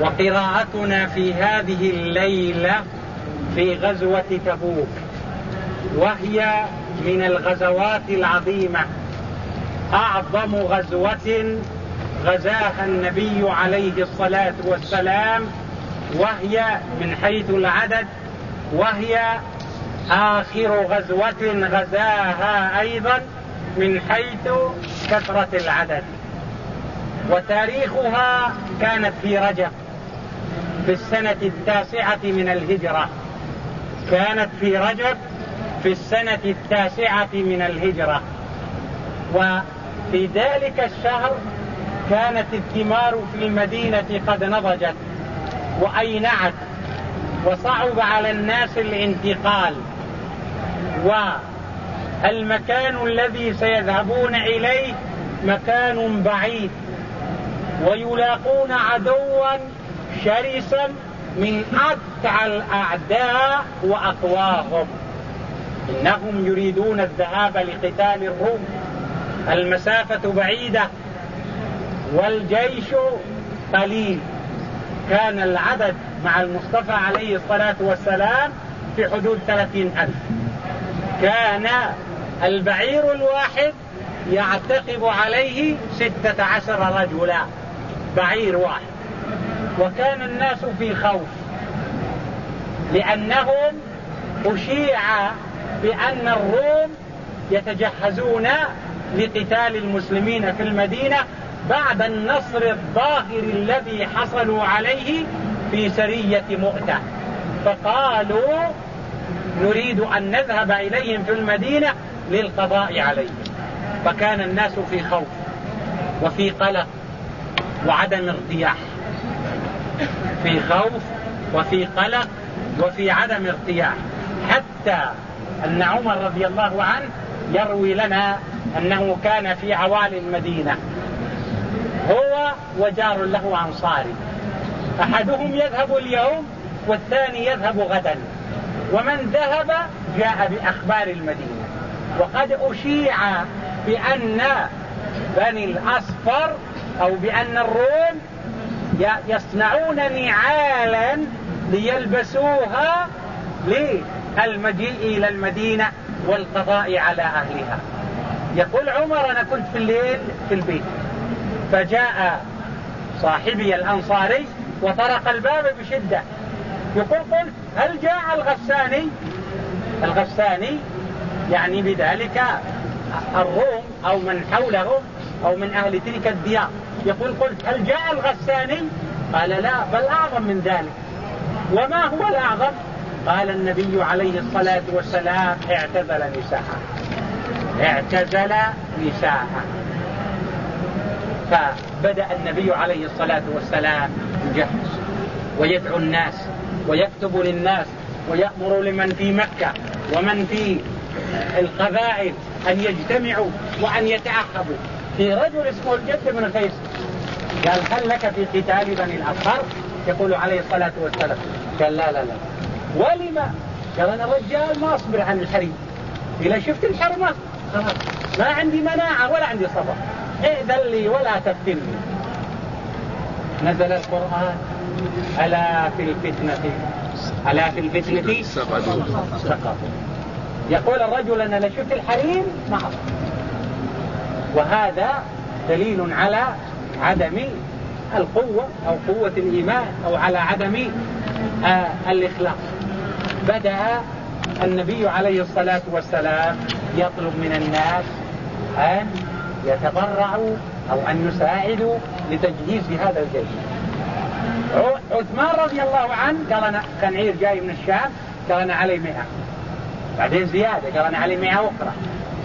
وقراءتنا في هذه الليلة في غزوة تبوك وهي من الغزوات العظيمة. أعظم غزوة غزاها النبي عليه الصلاة والسلام وهي من حيث العدد وهي آخر غزوة غزاها أيضا من حيث كثرة العدد. وتاريخها كانت في رجب. في السنة التاسعة من الهجرة. كانت في رجب في السنة التاسعة من الهجرة. وفي ذلك الشهر كانت الثمار في المدينة قد نضجت وأينعت وصعب على الناس الانتقال. والمكان الذي سيذهبون إليه مكان بعيد. ويلاقون عدوا شرسا من أتعى الأعداء وأقواهم. إنهم يريدون الذهاب لقتال الروم. المسافة بعيدة والجيش قليل. كان العدد مع المصطفى عليه الصلاة والسلام في حدود ثلاثين ألف. كان البعير الواحد يعتقب عليه ستة عشر رجلا. بعير واحد. وكان الناس في خوف. لأنهم أشيع بأن الروم يتجهزون لقتال المسلمين في المدينة بعد النصر الظاهر الذي حصلوا عليه في سرية مؤتة. فقالوا نريد أن نذهب إليهم في المدينة للقضاء عليهم. فكان الناس في خوف وفي قلق وعدم ارتياح في خوف وفي قلق وفي عدم ارتياح. حتى أن عمر رضي الله عنه يروي لنا أنه كان في عوالي المدينة. هو وجار له أنصاري. أحدهم يذهب اليوم والثاني يذهب غدا. ومن ذهب جاء بأخبار المدينة. وقد أشيع بأن بني الأصفر أو بأن الروم يصنعون نعالا ليلبسوها للمجيء إلى المدينة والقضاء على أهلها. يقول عمر أنا كنت في الليل في البيت. فجاء صاحبي الأنصاري وطرق الباب بشدة. يقول قلت هل جاء الغساني الغساني يعني بذلك الروم أو من حولهم أو من أهل تلك الديار. يقول قلت هل جاء الغساني؟ قال لا بل أعظم من ذلك. وما هو الأعظم؟ قال النبي عليه الصلاة والسلام اعتزل نساءه. اعتزل نساءه. فبدأ النبي عليه الصلاة والسلام يجهز ويدعو الناس ويكتب للناس ويأمر لمن في مكة ومن في القبائل أن يجتمعوا وأن يتعهبوا في رجل اسمه الجد بن قيس قال هل لك في قتال بني الأصفر يقول عليه الصلاة والسلام. قال لا لا لا. ولما قال أنا رجال ما أصبر عن الحريم. إذا شفت الحرمة ما عندي مناعة ولا عندي صبر. ائذن لي ولا تفتني. نزل القرآن ألا في الفتنة؟ ألا في الفتنة؟ سقطوا. يقول الرجل أنا لشفت الحريم ما أصبر. وهذا دليل على عدم القوة أو قوة الإيمان أو على عدم آه الإخلاص. بدأ النبي عليه الصلاة والسلام يطلب من الناس أن يتبرعوا أو أن يساعدوا لتجهيز هذا الجيش. عثمان رضي الله عنه قال أنا كان عير جاي من الشام قال أنا علي مئة. بعدين زيادة قال أنا علي مئة أخرى.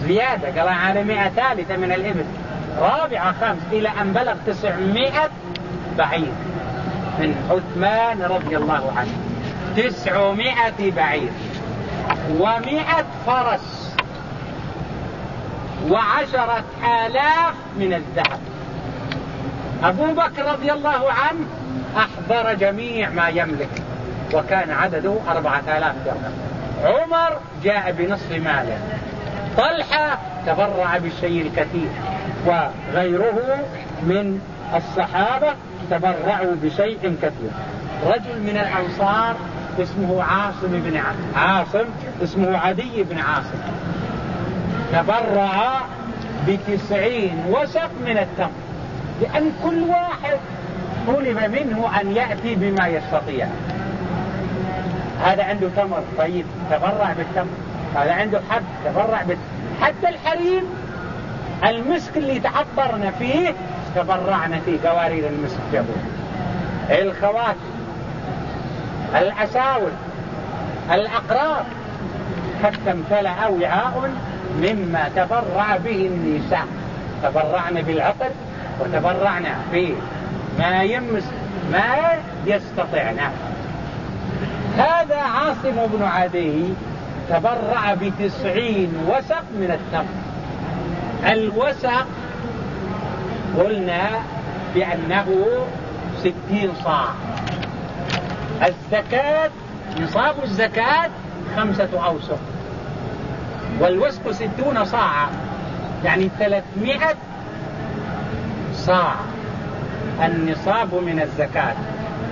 زيادة قال أنا علي مئة ثالثة من الإبل. رابعة خمس إلى أن بلغ تسعمائة بعير. من عثمان رضي الله عنه. تسعمائة بعير. ومائة فرس. وعشرة آلاف من الذهب. أبو بكر رضي الله عنه أحضر جميع ما يملك. وكان عدده أربعة آلاف درهم. عمر جاء بنصف ماله. طلحة تبرع بالشيء الكثير وغيره من الصحابة تبرعوا بشيء كثير. رجل من الأنصار اسمه عاصم بن عاصم اسمه عدي بن عاصم. تبرع بتسعين وسق من التمر لأن كل واحد طلب منه أن يأتي بما يستطيع. هذا عنده تمر طيب تبرع بالتمر. هذا عنده حب تبرع بالتمر حتى الحريم المسك اللي تعطرنا فيه تبرعنا فيه. قوارير المسك جابوه الخواتم الأساور الأقرار. حتى امتلأ وعاء مما تبرع به النساء. تبرعنا بالعقد وتبرعنا في ما يمس ما يستطعنا. هذا عاصم بن عدي تبرع بتسعين وسق من التمر الوسق قلنا بأنه ستين صاع. الزكاة نصاب الزكاة خمسة أوسق والوسق ستون صاعا. يعني ثلاثمائة صاع. النصاب من الزكاة.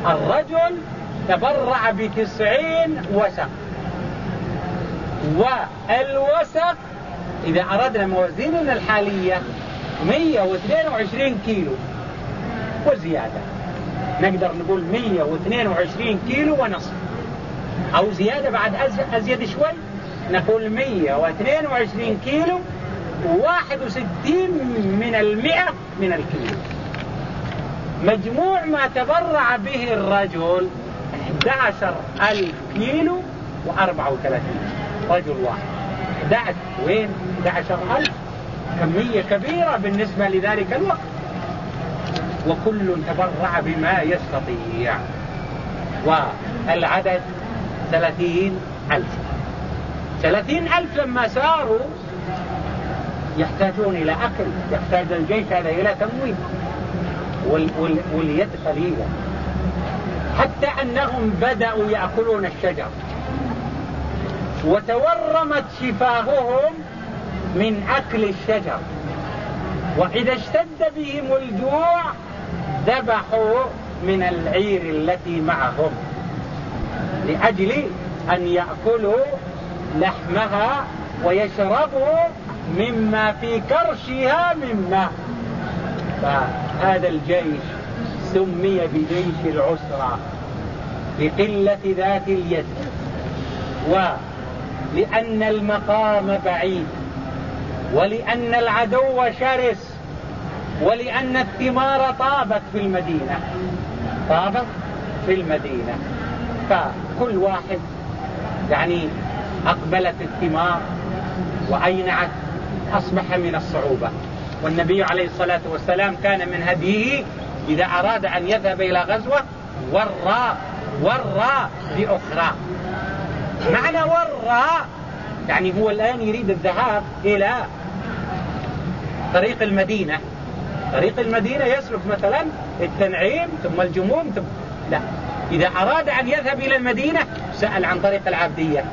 الرجل تبرع بتسعين وسق والوسق إذا أردنا موازيننا الحالية 122 كيلو وزيادة. نقدر نقول 122 كيلو ونصف. أو زيادة بعد أزيد شوي نقول 122 كيلو و61 من المئة من الكيلو. مجموع ما تبرع به الرجل 11 ألف كيلو و34 رجل واحد. 11 وين؟ 11 ألف. كمية كبيرة بالنسبة لذلك الوقت. وكل تبرع بما يستطيع. والعدد ثلاثين ألف. ثلاثين ألف لما ساروا يحتاجون إلى أكل يحتاج الجيش هذا إلى تمويل. وال وال واليد قليلة. حتى أنهم بدأوا يأكلون الشجر. وتورمت شفاههم من أكل الشجر. وإذا اشتد بهم الجوع ذبحوا من العير التي معهم لأجل أن يأكلوا لحمها ويشربوا مما في كرشها من ماء. فهذا الجيش سمي بجيش العسرة لقلة ذات اليد. ولأن المقام بعيد ولأن العدو شرس ولأن الثمار طابت في المدينة. طابت في المدينة. فكل واحد يعني أقبلت الثمار وأينعت أصبح من الصعوبة. والنبي عليه الصلاة والسلام كان من هديه إذا أراد أن يذهب إلى غزوة ورى ورى بأخرى. معنى ورى يعني هو الآن يريد الذهاب إلى طريق المدينة. طريق المدينة يسلك مثلا التنعيم ثم الجموم ثم لا. إذا أراد أن يذهب إلى المدينة سأل عن طريق العبدية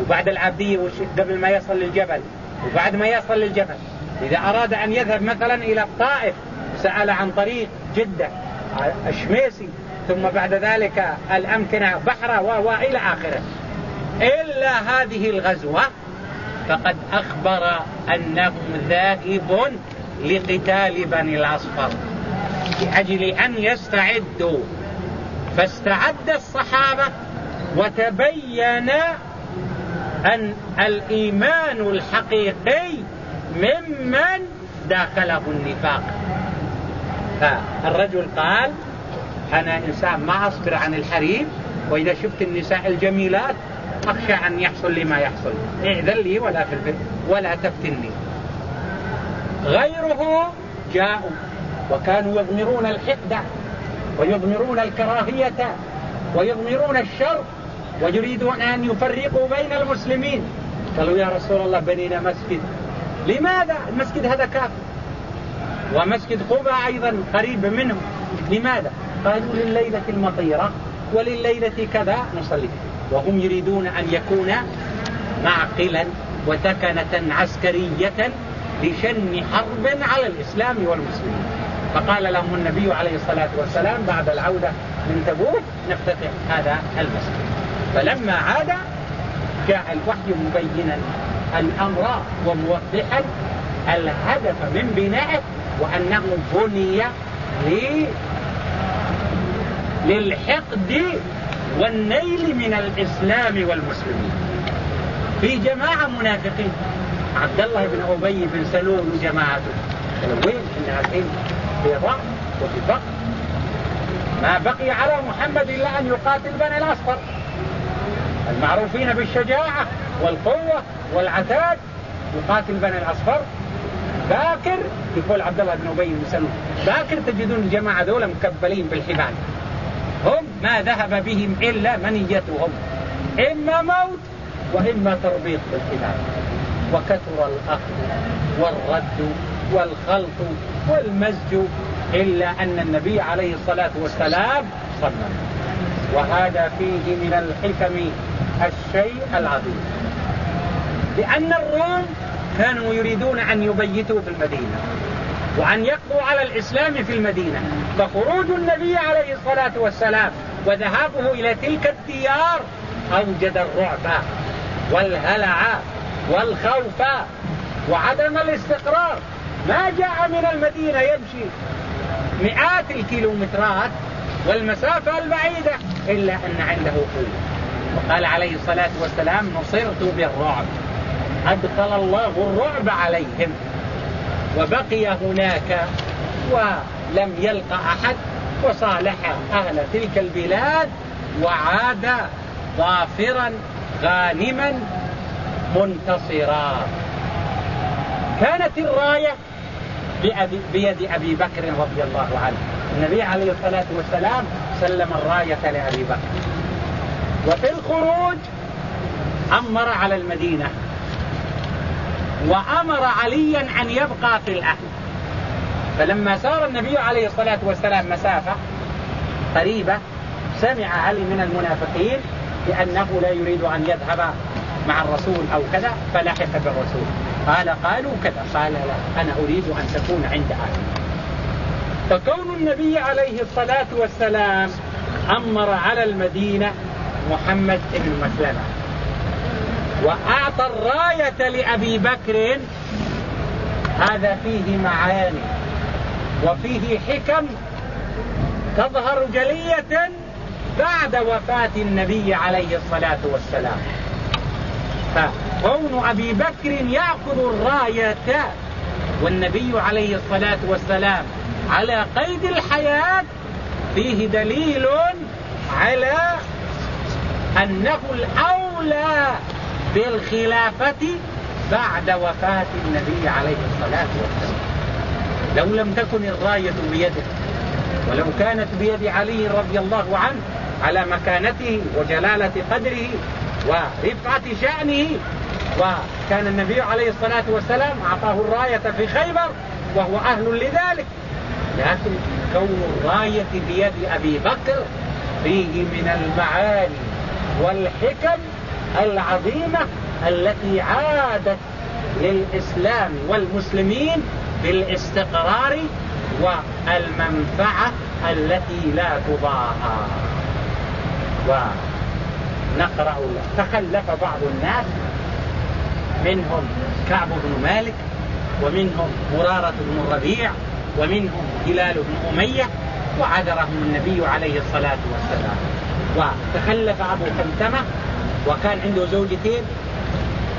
وبعد العبدية قبل ما يصل للجبل. وبعد ما يصل للجبل. إذا أراد أن يذهب مثلا إلى الطائف سأل عن طريق جدة الشميسي ثم بعد ذلك الأمكنة بحرة وإلى آخره. إلا هذه الغزوة فقد أخبر أنه ذاهب لقتال بني الأصفر لأجل أن يستعدوا. فاستعد الصحابة وتبين أن الإيمان الحقيقي ممن داخله النفاق. فالرجل قال أنا إنسان ما أصبر عن الحريم وإذا شفت النساء الجميلات أخشى أن يحصل لي ما يحصل. اعذن لي ولا البيت ولا تفتني غيره جاءوا وكانوا يضمرون الحقد ويضمرون الكراهية ويضمرون الشر ويريدون أن يفرقوا بين المسلمين. قالوا يا رسول الله بنينا مسجد. لماذا؟ المسجد هذا كافر ومسجد قبى أيضا قريب منه. لماذا؟ قالوا لليلة المطيرة ولليلة كذا نصلي. وهم يريدون أن يكون معقلا وتكنة عسكرية لشن حرب على الإسلام والمسلمين. فقال لهم النبي عليه الصلاة والسلام بعد العودة من تبوك نفتتح هذا المسجد. فلما عاد جاء الوحي مبينا الأمر وموضحا الهدف من بنائه وأنه بني للحقد والنيل من الإسلام والمسلمين. في جماعة منافقين. عبد الله بن أبي بن سلول وجماعته. وين؟ الحين في ضعف وفي فقر ما بقي على محمد إلا أن يقاتل بني الأصفر. المعروفين بالشجاعة والقوة والعتاد. يقاتل بني الأصفر. باكر يقول عبد الله بن أبي بن سلول باكر تجدون الجماعة ذولا مكبلين بالحبال. هم ما ذهب بهم إلا منيتهم. إما موت وإما تربيط بالحبال وكثر الأخذ والرد والخلط والمزج إلا أن النبي عليه الصلاة والسلام صمم وهذا فيه من الحكم الشيء العظيم. لأن الروم كانوا يريدون أن يبيتوا في المدينة. وأن يقضوا على الإسلام في المدينة. فخروج النبي عليه الصلاة والسلام وذهابه إلى تلك الديار أوجد الرعب والهلع والخوف وعدم الاستقرار. ما جاء من المدينة يمشي مئات الكيلومترات والمسافة البعيدة إلا أن عنده قوة. وقال عليه الصلاة والسلام نصرت بالرعب. أدخل الله الرعب عليهم. وبقي هناك ولم يلقى أحد وصالح أهل تلك البلاد وعاد ظافرا غانما منتصرا. كانت الراية بيد أبي بكر رضي الله عنه. النبي عليه الصلاة والسلام سلم الراية لأبي بكر. وفي الخروج أمر على المدينة. وأمر عليا أن يبقى في الأهل. فلما سار النبي عليه الصلاة والسلام مسافة قريبة سمع علي من المنافقين بأنه لا يريد أن يذهب مع الرسول أو كذا فلحق بالرسول. قال قالوا كذا. قال لا أنا أريد أن تكون عند أهلي. فكون النبي عليه الصلاة والسلام أمر على المدينة محمد بن مسلمة. وأعطى الراية لأبي بكر هذا فيه معاني وفيه حكم تظهر جلية بعد وفاة النبي عليه الصلاة والسلام. فكون أبي بكر يأخذ الراية والنبي عليه الصلاة والسلام على قيد الحياة فيه دليل على أنه الأولى بالخلافة بعد وفاة النبي عليه الصلاة والسلام. لو لم تكن الراية بيده ولو كانت بيد علي رضي الله عنه على مكانته وجلالة قدره ورفعة شأنه وكان النبي عليه الصلاة والسلام أعطاه الراية في خيبر وهو أهل لذلك. لكن كون الراية بيد أبي بكر فيه من المعاني والحكم العظيمة التي عادت للإسلام والمسلمين بالإستقرار والمنفعة التي لا تضاهى. ونقرأ تخلف بعض الناس منهم كعب بن مالك ومنهم مرارة بن الربيع ومنهم هلال بن أمية وعذرهم النبي عليه الصلاة والسلام. وتخلف أبو خمتمة وكان عنده زوجتين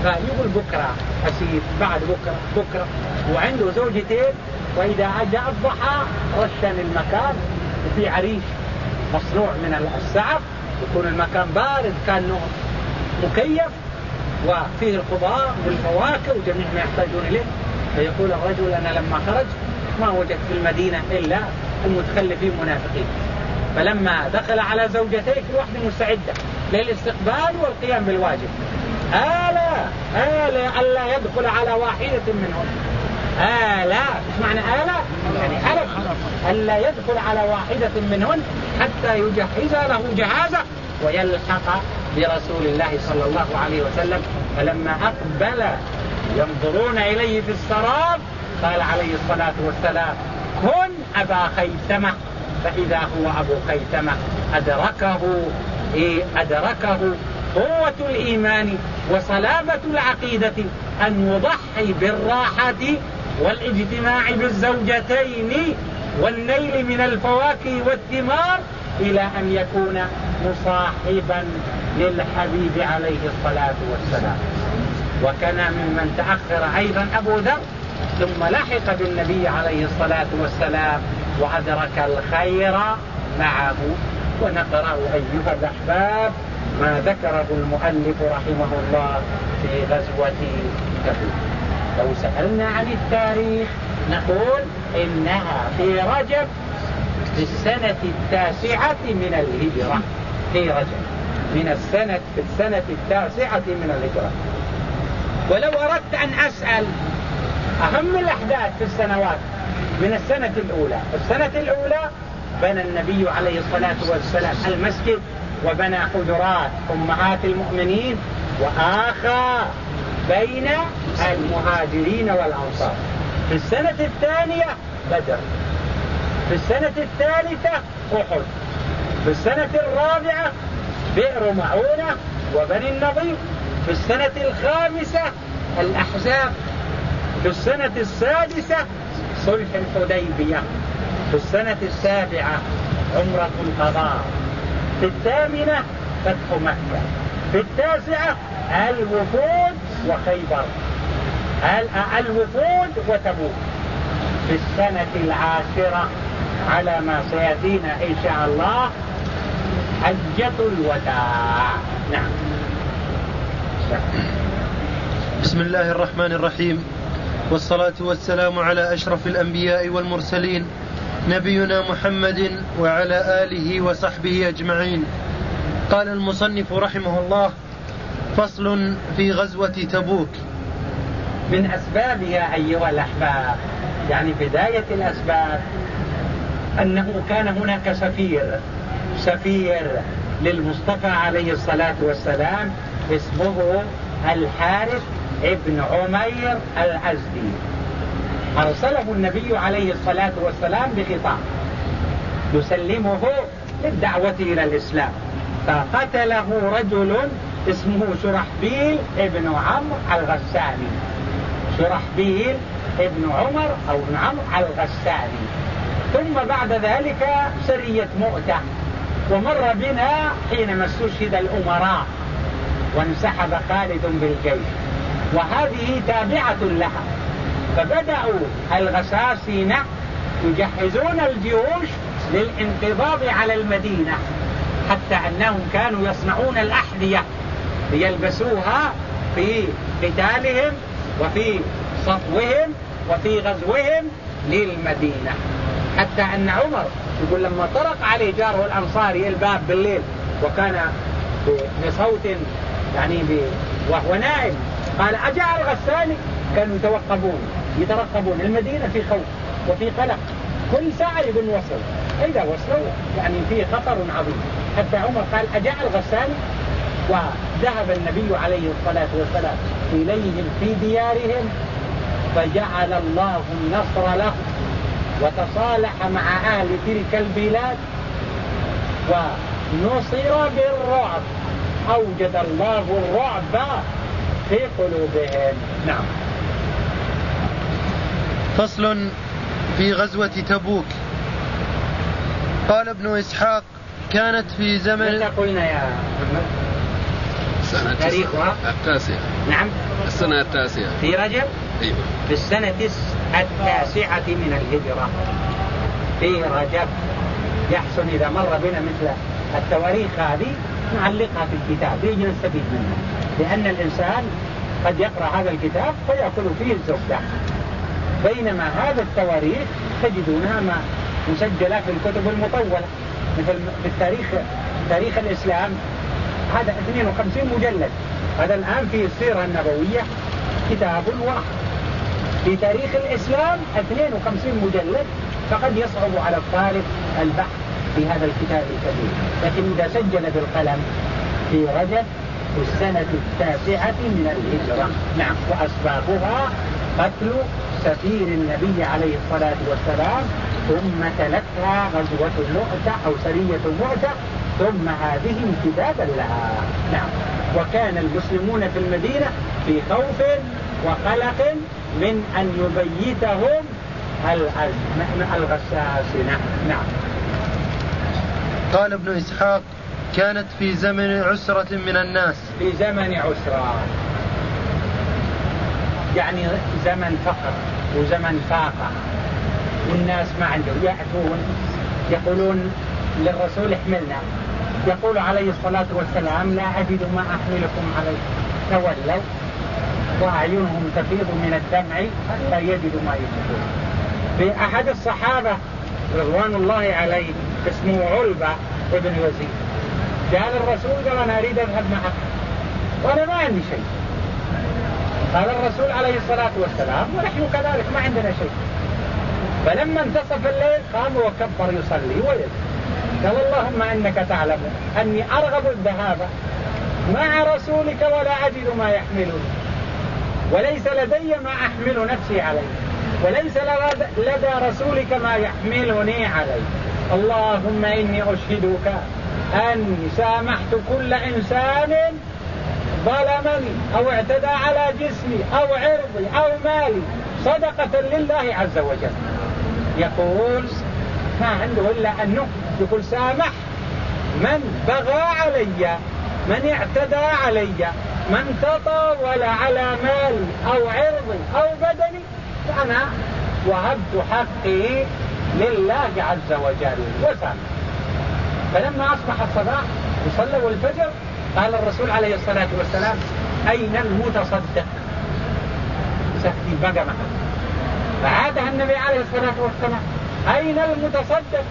فيقول بكرة أسير بعد بكرة بكرة. وعنده زوجتين وإذا جاء الضحى رشن المكان وفي عريش مصنوع من السعف يكون المكان بارد كان مكيف وفيه الخضار والفواكه وجميع ما يحتاجون إليه. فيقول الرجل أنا لما خرج ما وجدت في المدينة إلا المتخلفين منافقين. فلما دخل على زوجتيه في واحدة مستعدة. للاستقبال والقيام بالواجب. آلا آلا ألا يدخل على واحدة منهم. آلا إيش معنى آلا يعني حرف. ألا يدخل على واحدة منهن حتى يجهز له جهازه ويلحق برسول الله صلى الله عليه وسلم. فلما أقبل ينظرون إليه في السراب قال عليه الصلاة والسلام كن أبا خيثمة. فإذا هو أبو خيثمة أدركه أدركه قوة الإيمان وصلابة العقيدة أن يضحي بالراحة والإجتماع بالزوجتين والنيل من الفواكه والثمار إلى أن يكون مصاحبا للحبيب عليه الصلاة والسلام. وكان ممن تأخر أيضا أبو ذر ثم لحق بالنبي عليه الصلاة والسلام وأدرك الخير معه ونقرأ أيها الأحباب ما ذكره المؤلف رحمه الله في غزوة تبوك لو سألنا عن التاريخ نقول إنها في رجب في السنة التاسعة من الهجرة. في رجب من السنة في السنة التاسعة من الهجرة. ولو أردت أن أسأل أهم الأحداث في السنوات من السنة الأولى. السنة الأولى بنى النبي عليه الصلاة والسلام المسجد وبنى حجرات أمهات المؤمنين وآخى بين المهاجرين والأنصار. في السنة الثانية بدر. في السنة الثالثة أحد. في السنة الرابعة بئر معونة وبني النضير. في السنة الخامسة الأحزاب. في السنة السادسة صلح الحديبية. في السنة السابعة عمرة القضاء. في الثامنة فتح مكة. في التاسعة الوفود وخيبر. الوفود وتبوك في السنة العاشرة على ما سيأتينا إن شاء الله حجة الوداع. نعم. بسم الله الرحمن الرحيم. والصلاة والسلام على أشرف الأنبياء والمرسلين نبينا محمد وعلى آله وصحبه أجمعين. قال المصنف رحمه الله فصل في غزوة تبوك. من أسبابها أيها الأحباب يعني بداية الأسباب أنه كان هناك سفير سفير للمصطفى عليه الصلاة والسلام اسمه الحارث ابن عمير الأزدي أرسله النبي عليه الصلاة والسلام بخطاب. يسلمه للدعوة إلى الإسلام. فقتله رجل اسمه شرحبيل ابن عمرو الغساني شرحبيل ابن عمر أو ابن عمرو الغساني ثم بعد ذلك سرية مؤتة. ومر بنا حينما استشهد الأمراء. وانسحب خالد بالجيش. وهذه تابعة لها. فبدأوا الغساسين يجهزون الجيوش للانقضاض على المدينة حتى أنهم كانوا يصنعون الأحذية ليلبسوها في قتالهم وفي صفوهم وفي غزوهم للمدينة. حتى أن عمر يقول لما طرق عليه جاره الأنصاري الباب بالليل وكان بصوت يعني وهو نائم قال أجاء الغساني كانوا يتوقبون يترقبون المدينة في خوف وفي قلق. كل ساعة يقول وصل إذا وصلوا يعني في خطر عظيم. حتى عمر قال أجاء الغساني وذهب النبي عليه الصلاة والسلام إليهم في ديارهم فجعل الله النصر له وتصالح مع أهل تلك البلاد. ونصر بالرعب. أوجد الله الرعب في قلوبهم. نعم. فصل في غزوة تبوك. قال ابن إسحاق كانت في زمن متى قلنا يا محمد؟ تاريخها؟ التاسعة. نعم. السنة التاسعة. في رجب؟ أيوة. في السنة التاسعة من الهجرة. في رجب. يحسن إذا مر بنا مثل التواريخ هذه نعلقها في الكتاب. يجي نستفيد منها. لأن الإنسان قد يقرأ هذا الكتاب فيأكل فيه الزبدة. بينما هذا التواريخ تجدونها ما مسجلة في الكتب المطولة مثل في التاريخ تاريخ الإسلام. هذا 52 مجلد. هذا الآن في السيرة النبوية كتاب واحد. في تاريخ الإسلام 52 مجلد فقد يصعب على الطالب البحث في هذا الكتاب الكبير لكن إذا سجل بالقلم في رجب في السنة التاسعة من الهجرة. نعم وأسبابها قتل سفير النبي عليه الصلاة والسلام ثم تلتها غزوة مؤتة أو سرية مؤتة ثم هذه امتدادا لها. نعم. وكان المسلمون في المدينة في خوف وقلق من أن يبيتهم الغساسنة نعم. قال ابن إسحاق كانت في زمن عسرة من الناس. في زمن عسرة. يعني زمن فقر وزمن فاقة. والناس ما عندهم يأتون يقولون للرسول احملنا. يقول عليه الصلاة والسلام لا أجد ما أحملكم عليه. تولوا وأعينهم تفيض من الدمع حتى يجدوا ما يجدون في أحد الصحابة رضوان الله عليه اسمه علبة ابن يزيد. قال الرسول قال أنا أريد أذهب معك. وأنا ما عندي شيء. قال الرسول عليه الصلاة والسلام ونحن كذلك ما عندنا شيء. فلما انتصف الليل قام وكبر يصلي ويدعو قال اللهم إنك تعلم أني أرغب الذهاب مع رسولك ولا أجد ما يحملني. وليس لدي ما أحمل نفسي عليه. وليس لدى رسولك ما يحملني عليه. اللهم إني أشهدك أني سامحت كل إنسان ظلمني أو اعتدى على جسمي أو عرضي أو مالي. صدقة لله عز وجل. يقول ما عنده إلا أنه يقول سامح. من بغى علي من اعتدى علي من تطاول على مالي أو عرضي أو بدني فأنا وهبت حقي لله عز وجل. وسامح. فلما أصبح الصباح وصلوا الفجر قال الرسول عليه الصلاة والسلام أين المتصدق؟ سهدي بقى معه. فعادها النبي عليه الصلاة والسلام أين المتصدق؟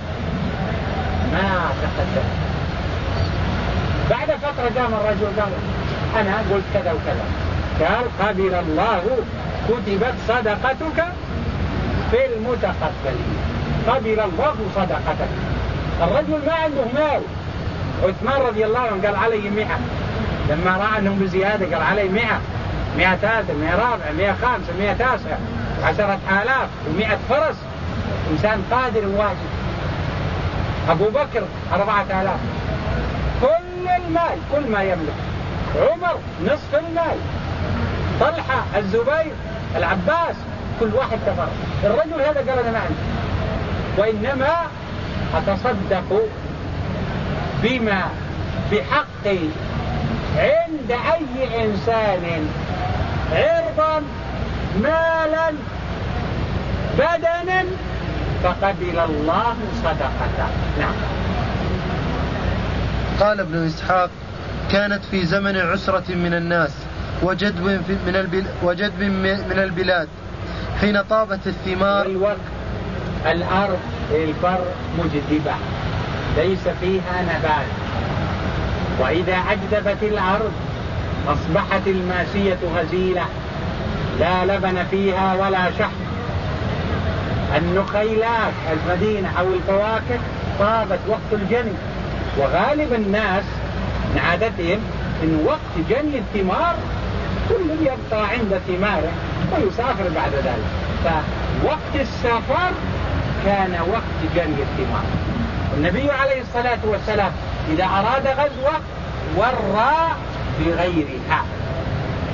ما تقدم بعد فترة قام الرجل قال أنا قلت كذا وكذا. قال قبل الله كتبت صدقتك في المتقبلين. قبل الله صدقتك. الرجل ما عنده مال. عثمان رضي الله عنه قال علي مئة. لما رأى أنهم بزيادة قال علي مئة. مئة ثالثة مئة رابعة مئة خامسة مئة تاسعة عشرة آلاف ومئة فرس. إنسان قادر وواجب أبو بكر أربعة آلاف. كل المال كل ما يملك. عمر نصف المال. طلحة الزبير العباس كل واحد كفر. الرجل هذا قال أنا ما عندي. وإنما أتصدق بما بحقي عند أي إنسان. عرضا مالا بدنا فقبل الله صدقته. نعم. قال ابن إسحاق كانت في زمن عسرة من الناس وجدب من البل وجدب من البلاد. حين طابت الثمار والوقت الأرض البر مجدبة. ليس فيها نبات. وإذا أجدبت الأرض أصبحت الماشية هزيلة لا لبن فيها ولا شحم. النخيلات المدينة أو الفواكه طابت وقت الجني وغالب الناس من عادتهم إن وقت جني الثمار. كل يبقى عند ثماره ويسافر بعد ذلك. فوقت السفر كان وقت جني الثمار. النبي عليه الصلاة والسلام إذا أراد غزوة ورى بغيرها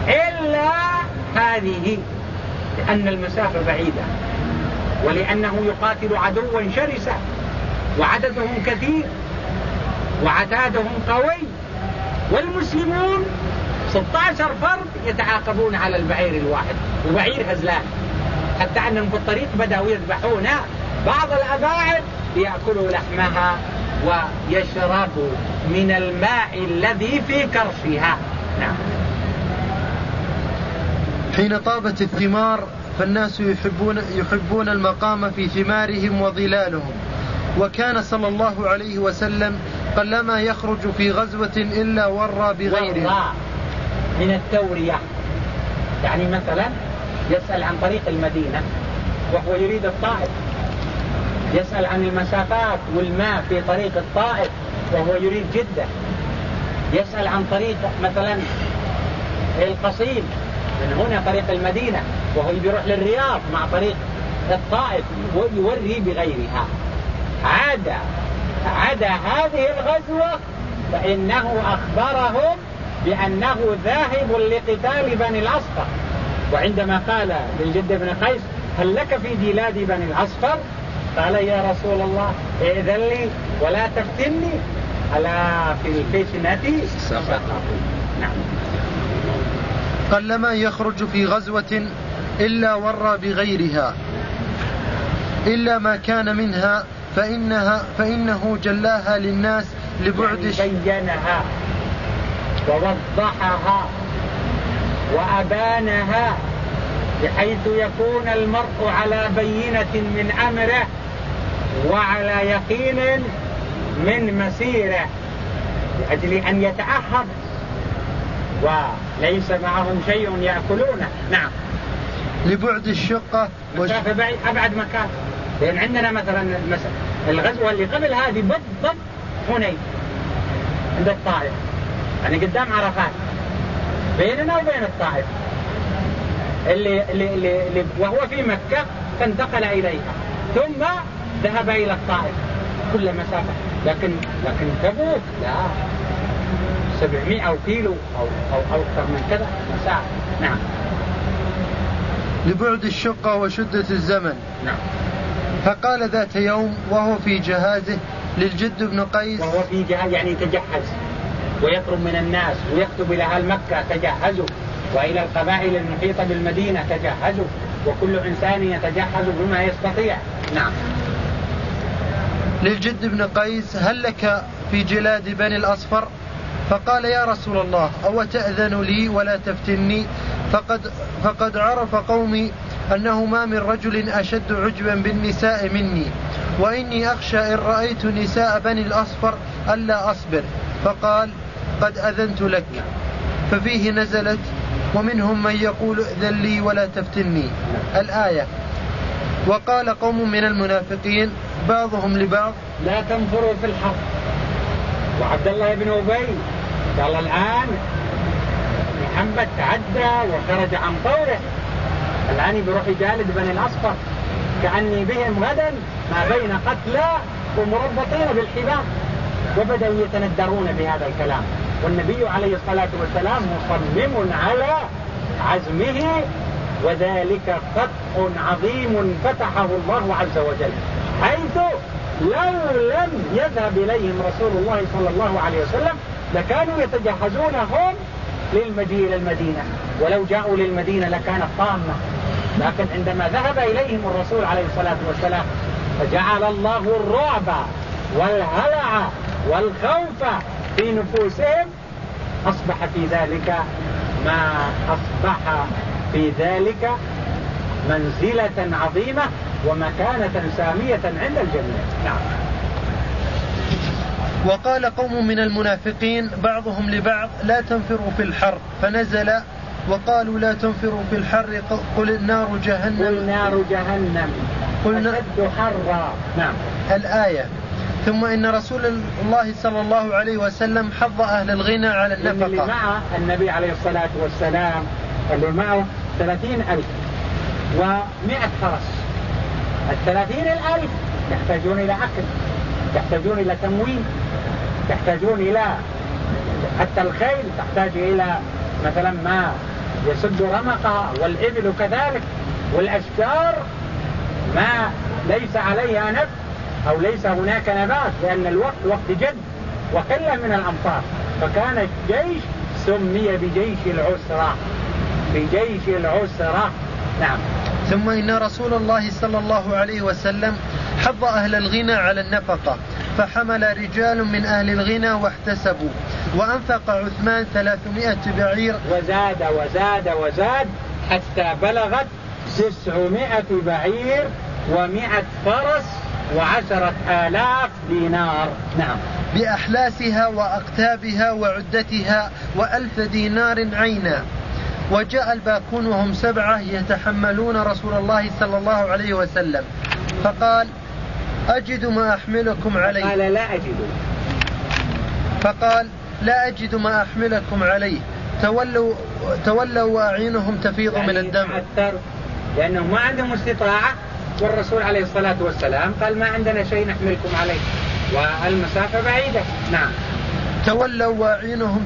إلا هذه لأن المسافة بعيدة ولأنه يقاتل عدوا شرسا وعددهم كثير وعتادهم قوي والمسلمون 16 فرد يتعاقبون على البعير الواحد وبعير هزلان. حتى أنهم في الطريق بدأوا يذبحون بعض الأباعد ليأكلوا لحمها ويشربوا من الماء الذي في كرشها. نعم. حين طابت الثمار فالناس يحبون يحبون المقام في ثمارهم وظلالهم. وكان صلى الله عليه وسلم قلما يخرج في غزوة إلا ورى بغيره من التورية. يعني مثلا يسأل عن طريق المدينة وهو يريد الطائف. يسأل عن المسافات والماء في طريق الطائف وهو يريد جدة. يسأل عن طريق مثلا القصيم من هنا طريق المدينة وهو بيروح للرياض مع طريق الطائف ويوري بغيرها. عدا عدا هذه الغزوة فإنه أخبرهم بأنه ذاهب لقتال بني الأصفر. وعندما قال للجد بن قيس هل لك في جلاد بني الأصفر؟ قال يا رسول الله ائذن لي ولا تفتني ألا في الفتنة نعم. قلما يخرج في غزوة إلا ورى بغيرها إلا ما كان منها فإنها فإنه جلاها للناس لبعد يعني بينها ووضحها وأبانها بحيث يكون المرء على بينة من أمره. وعلى يقين من مسيره لأجل أن يتأهب. وليس معهم شيء يأكلونه. نعم. لبعد الشقة مسافة بعيد أبعد مكان. لأن عندنا مثلا الغزوة اللي قبل هذه بالضبط حنين عند الطائف. يعني قدام عرفات. بيننا وبين الطائف. اللي, اللي, اللي, اللي وهو في مكة فانتقل إليها. ثم ذهب إلى الطائف كل مسافة. لكن لكن تبوك لا. 700 أو كيلو أو, أو أكثر من كذا مسافة نعم. لبعد الشقة وشدة الزمن. نعم. فقال ذات يوم وهو في جهازه للجد بن قيس. وهو في جهاز يعني يتجهز ويطلب من الناس ويكتب إلى أهل مكة تجهزوا. وإلى القبائل المحيطة بالمدينة تجهزوا. وكل إنسان يتجهز بما يستطيع. نعم. للجد بن قيس هل لك في جلاد بني الأصفر؟ فقال يا رسول الله أو تأذن لي ولا تفتني؟ فقد, فقد عرف قومي أنه ما من رجل أشد عجبا بالنساء مني وإني أخشى إن رأيت نساء بني الأصفر ألا أصبر. فقال قد أذنت لك ففيه نزلت ومنهم من يقول ائذن لي ولا تفتني. الآية. وقال قوم من المنافقين بعضهم لبعض. لا تنفروا في الحرب وعبد الله بن أبي قال الآن محمد تعدى وخرج عن طوره الآن بروح يجالد بني الأصفر. كأني بهم غدا ما بين قتلى ومربطين بالحبال وبدأوا يتندرون بهذا الكلام. والنبي عليه الصلاة والسلام مصمم على عزمه وذلك فتح عظيم فتحه الله عز وجل. حيث لو لم يذهب إليهم رسول الله صلى الله عليه وسلم لكانوا يتجهزون هم للمجيء إلى المدينة. ولو جاءوا للمدينة لكانت طامة. لكن عندما ذهب إليهم الرسول عليه الصلاة والسلام فجعل الله الرعب والهلع والخوف في نفوسهم أصبح في ذلك ما أصبح في ذلك منزلة عظيمة ومكانة سامية عند الجميع. نعم. وقال قوم من المنافقين بعضهم لبعض لا تنفروا في الحر. فنزل وقالوا لا تنفروا في الحر. قل النار جهنم. قل نار جهنم. قل أشد حرا. نعم. الآية. ثم إن رسول الله صلى الله عليه وسلم حض أهل الغنى على النفقة اللي مع النبي عليه الصلاة والسلام اللي معه ثلاثين ألف ومئة فرس. الثلاثين الألف يحتاجون إلى أكل يحتاجون إلى تموين يحتاجون إلى حتى الخيل تحتاج إلى مثلا ما يسد رمقها والإبل كذلك والأشجار ما ليس عليها نفس أو ليس هناك نبات لأن الوقت وقت جد وقلة من الأمطار. فكان الجيش سمي بجيش العسرة بجيش العسرة. نعم. ثم إن رسول الله صلى الله عليه وسلم حض أهل الغنى على النفقة فحمل رجال من أهل الغنى واحتسبوا وأنفق عثمان ثلاثمائة بعير. وزاد وزاد وزاد حتى بلغت تسعمائة بعير ومائة فرس وعشرة آلاف دينار. نعم. بأحلاسها وأقتابها وعدتها وألف دينار عينا. وجاء الباكون وهم سبعة يتحملون رسول الله صلى الله عليه وسلم. فقال أجد ما أحملكم عليه. قال لا أجد. فقال لا أجد ما أحملكم عليه. تولوا تولوا وأعينهم تفيض يعني من الدم. يتعثر لأنهم ما عندهم استطاعة. والرسول عليه الصلاة والسلام قال ما عندنا شيء نحملكم عليه. والمسافة بعيدة. نعم. تولوا وأعينهم